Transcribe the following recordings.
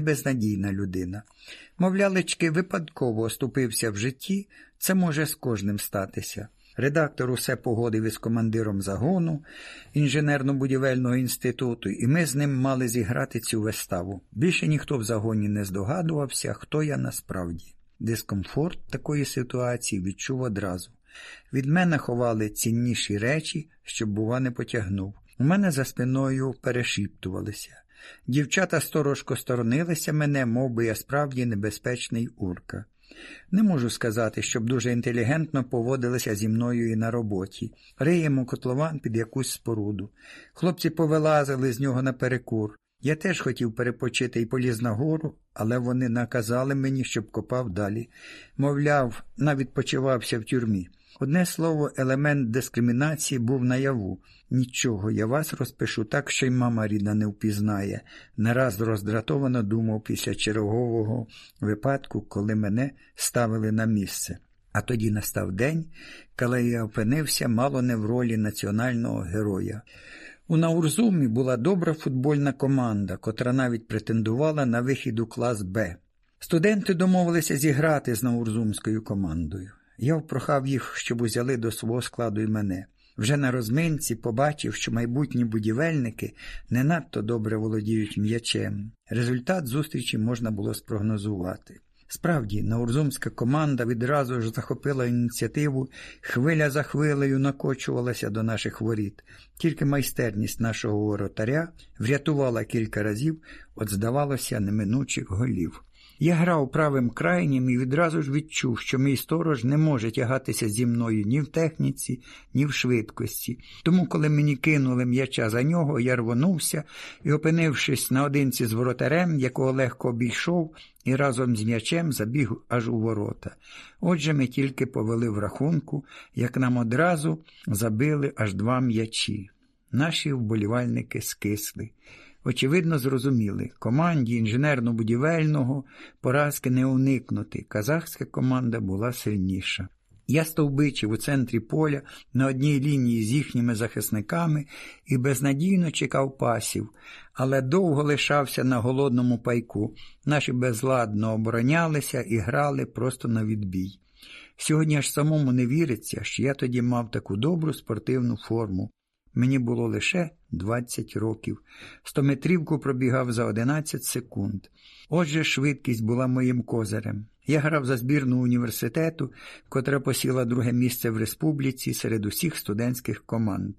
безнадійна людина. Мовлялечки, випадково оступився в житті, це може з кожним статися. Редактор усе погодив із командиром загону інженерно-будівельного інституту, і ми з ним мали зіграти цю виставу. Більше ніхто в загоні не здогадувався, хто я насправді. Дискомфорт такої ситуації відчув одразу. Від мене ховали цінніші речі, щоб, бува, не потягнув. У мене за спиною перешіптувалися. Дівчата сторожко сторонилися мене, мов би я справді небезпечний урка. Не можу сказати, щоб дуже інтелігентно поводилися зі мною і на роботі. Риємо котлован під якусь споруду. Хлопці повилазили з нього наперекур. Я теж хотів перепочити і поліз на гору, але вони наказали мені, щоб копав далі. Мовляв, навіть почувався в тюрмі. Одне слово, елемент дискримінації був наяву. Нічого, я вас розпишу так, що й мама рідна не впізнає. Нараз роздратовано думав після чергового випадку, коли мене ставили на місце. А тоді настав день, коли я опинився мало не в ролі національного героя. У Наурзумі була добра футбольна команда, котра навіть претендувала на вихід у клас Б. Студенти домовилися зіграти з наурзумською командою. Я впрохав їх, щоб узяли до свого складу і мене. Вже на розминці побачив, що майбутні будівельники не надто добре володіють м'ячем. Результат зустрічі можна було спрогнозувати. Справді, наурзумська команда відразу ж захопила ініціативу, хвиля за хвилею накочувалася до наших воріт. Тільки майстерність нашого воротаря врятувала кілька разів від, здавалося, неминучих голів. Я грав правим крайнім і відразу ж відчув, що мій сторож не може тягатися зі мною ні в техніці, ні в швидкості. Тому, коли мені кинули м'яча за нього, я рвонувся і, опинившись наодинці з воротарем, якого легко обійшов, і разом з м'ячем забіг аж у ворота. Отже, ми тільки повели в рахунку, як нам одразу забили аж два м'ячі. Наші вболівальники скисли. Очевидно, зрозуміли, команді інженерно-будівельного поразки не уникнути. Казахська команда була сильніша. Я стовбичив у центрі поля на одній лінії з їхніми захисниками і безнадійно чекав пасів, але довго лишався на голодному пайку. Наші безладно оборонялися і грали просто на відбій. Сьогодні аж самому не віриться, що я тоді мав таку добру спортивну форму. Мені було лише 20 років. Стометрівку пробігав за 11 секунд. Отже, швидкість була моїм козирем. Я грав за збірну університету, котра посіла друге місце в республіці серед усіх студентських команд.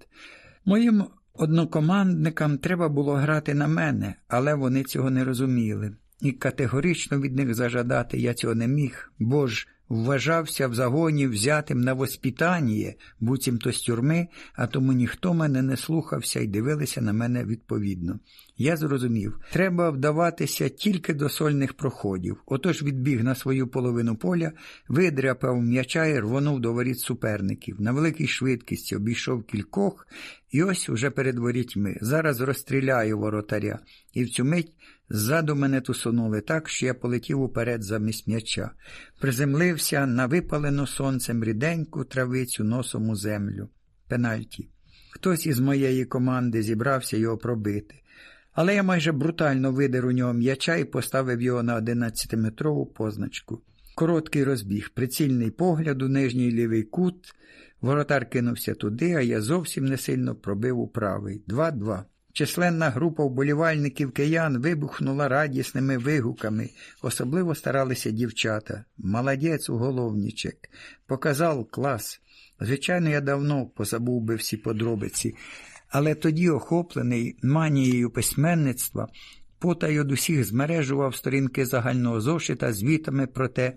Моїм однокомандникам треба було грати на мене, але вони цього не розуміли. І категорично від них зажадати я цього не міг, бо ж вважався в загоні взятим на воспитання, буцімто з тюрми, а тому ніхто мене не слухався і дивилися на мене відповідно. Я зрозумів, треба вдаватися тільки до сольних проходів. Отож відбіг на свою половину поля, видряпав м'яча і рвонув до воріт суперників. На великій швидкості обійшов кількох, і ось уже перед ворітьми. Зараз розстріляю воротаря, і в цю мить ззаду мене тусунули так, що я полетів уперед замість м'яча. Приземлився на випалену сонцем ріденьку травицю носом у землю. Пенальті. Хтось із моєї команди зібрався його пробити. Але я майже брутально видер у нього м'яча і поставив його на 11-метрову позначку. Короткий розбіг, прицільний погляд у нижній лівий кут. Воротар кинувся туди, а я зовсім не сильно пробив у правий. Два-два. Численна група вболівальників киян вибухнула радісними вигуками. Особливо старалися дівчата. Молодець, уголовничек. Показав клас. Звичайно, я давно позабув би всі подробиці, але тоді, охоплений манією письменництва, потай од усіх змережував сторінки загального зошита звітами про те,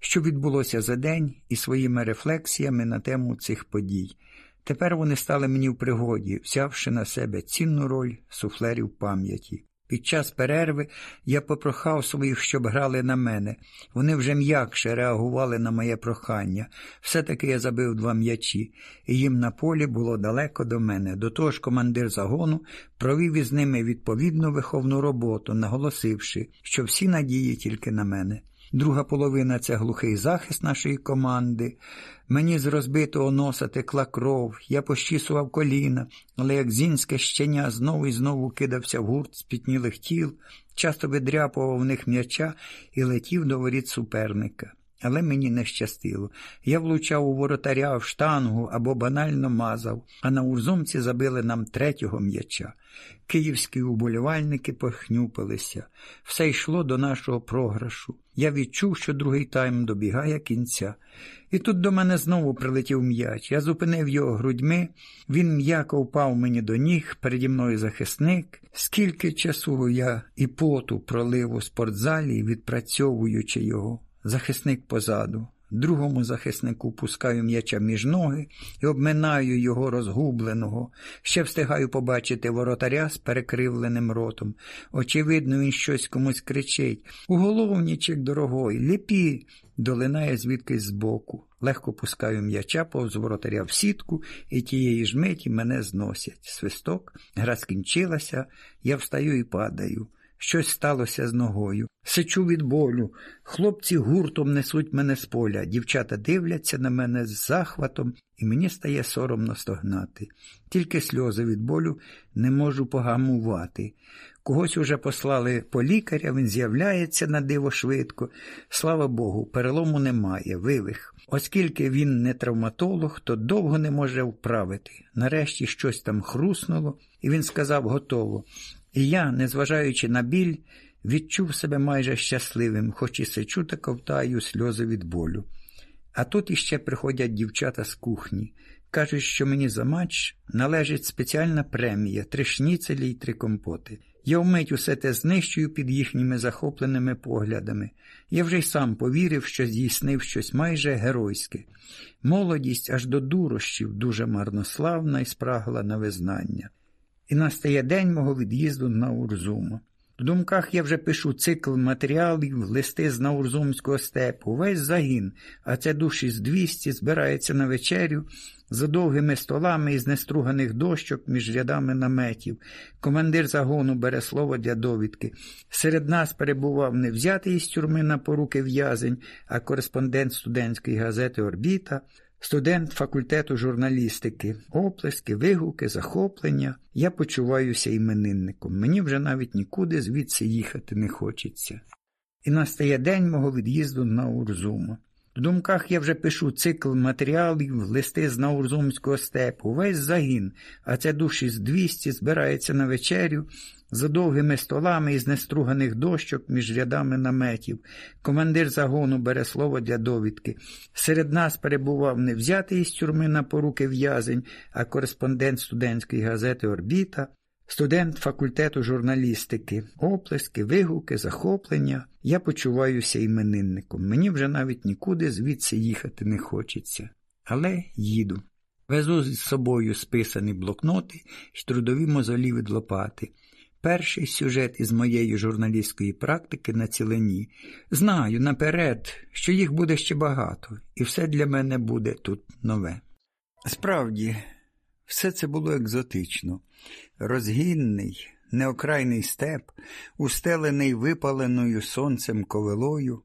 що відбулося за день і своїми рефлексіями на тему цих подій. Тепер вони стали мені в пригоді, взявши на себе цінну роль суфлерів пам'яті. Під час перерви я попрохав своїх, щоб грали на мене. Вони вже м'якше реагували на моє прохання. Все-таки я забив два м'ячі, і їм на полі було далеко до мене. До того ж, командир загону провів із ними відповідну виховну роботу, наголосивши, що всі надії тільки на мене. Друга половина це глухий захист нашої команди. Мені з розбитого носа текла кров, я пощісував коліна, але як зінське щеня знову і знову кидався в гурт спітнілих тіл, часто видряпував в них м'яча і летів до воріт суперника. Але мені не щастило. Я влучав у воротаря в штангу або банально мазав, а на урзумці забили нам третього м'яча. Київські уболівальники похнюпилися. Все йшло до нашого програшу. Я відчув, що другий тайм добігає кінця. І тут до мене знову прилетів м'яч. Я зупинив його грудьми, він м'яко впав мені до ніг, переді мною захисник. Скільки часу я і поту пролив у спортзалі, відпрацьовуючи його. Захисник позаду. Другому захиснику пускаю м'яча між ноги і обминаю його розгубленого. Ще встигаю побачити воротаря з перекривленим ротом. Очевидно, він щось комусь кричить. Уголовнічик дорогой, ліпі. Долинає звідкись збоку. Легко пускаю м'яча повз воротаря в сітку, і тієї ж миті мене зносять. Свисток, гра скінчилася, я встаю і падаю. Щось сталося з ногою. Сичу від болю. Хлопці гуртом несуть мене з поля. Дівчата дивляться на мене з захватом, і мені стає соромно стогнати. Тільки сльози від болю не можу погамувати. Когось уже послали по лікаря, він з'являється на диво швидко. Слава Богу, перелому немає, вивих. Оскільки він не травматолог, то довго не може вправити. Нарешті щось там хруснуло, і він сказав готово. І я, незважаючи на біль, відчув себе майже щасливим, хоч і сичу та ковтаю сльози від болю. А тут іще приходять дівчата з кухні. Кажуть, що мені за матч належить спеціальна премія, три шніцелі й три компоти. Я вмить усе те знищую під їхніми захопленими поглядами. Я вже й сам повірив, що здійснив щось майже геройське. Молодість аж до дурощів дуже марнославна і спрагла на визнання. І настає день мого від'їзду на Урзуму. В думках я вже пишу цикл матеріалів, листи з Наурзумського степу, весь загін, а це душі з 200 збирається на вечерю за довгими столами із неструганих дощок між рядами наметів. Командир загону бере слово для довідки. Серед нас перебував не взятий із тюрми на поруки в'язень, а кореспондент студентської газети Орбіта. Студент факультету журналістики, оплески, вигуки, захоплення. Я почуваюся іменинником. Мені вже навіть нікуди звідси їхати не хочеться. І настає день мого від'їзду на Урзуму. В думках я вже пишу цикл матеріалів, листи з Наурзумського степу, весь загін, а це душі з 200 збирається на вечерю за довгими столами із неструганих дощок між рядами наметів. Командир загону бере слово для довідки. Серед нас перебував не взятий із тюрми на поруки в'язень, а кореспондент студентської газети Орбіта. Студент факультету журналістики, оплески, вигуки, захоплення. Я почуваюся іменинником. Мені вже навіть нікуди звідси їхати не хочеться. Але їду. Везу з собою списані блокноти й трудові мозолі від лопати. Перший сюжет із моєї журналістської практики на цілені. Знаю наперед, що їх буде ще багато, і все для мене буде тут нове. Справді, все це було екзотично, розгінний, неокрайний степ, устелений випаленою сонцем ковилою,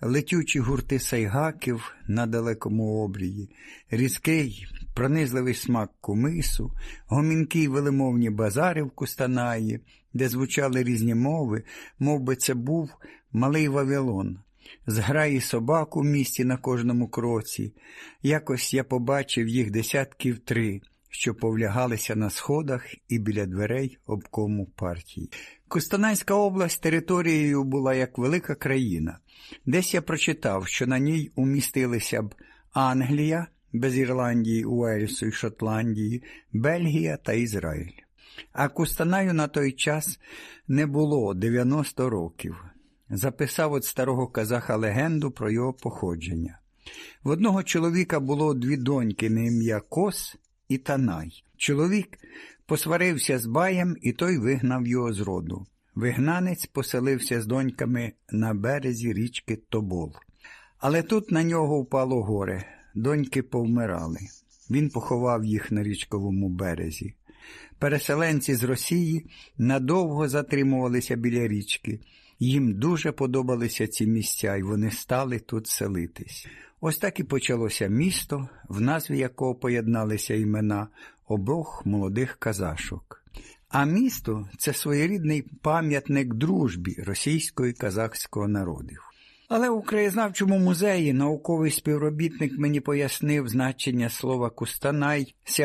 летючі гурти сайгаків на далекому обрії, різкий, пронизливий смак кумису, гомінки й велимовні базари в Кустанаї, де звучали різні мови, мов би це був малий Вавилон. Зграї собак у місті на кожному кроці. Якось я побачив їх десятків три, що повлягалися на сходах і біля дверей обкому партії. Костанайська область територією була як велика країна. Десь я прочитав, що на ній умістилися б Англія, без Ірландії, Уельсу і Шотландії, Бельгія та Ізраїль. А Кустанаю на той час не було 90 років. Записав від старого казаха легенду про його походження. В одного чоловіка було дві доньки на ім'я Кос і Танай. Чоловік посварився з баям, і той вигнав його з роду. Вигнанець поселився з доньками на березі річки Тобол. Але тут на нього впало горе, доньки повмирали. Він поховав їх на річковому березі. Переселенці з Росії надовго затримувалися біля річки. Їм дуже подобалися ці місця, і вони стали тут селитись. Ось так і почалося місто, в назві якого поєдналися імена обох молодих казашок. А місто це своєрідний пам'ятник дружбі російського казахського народів. Але у краєзнавчому музеї науковий співробітник мені пояснив значення слова Кустанай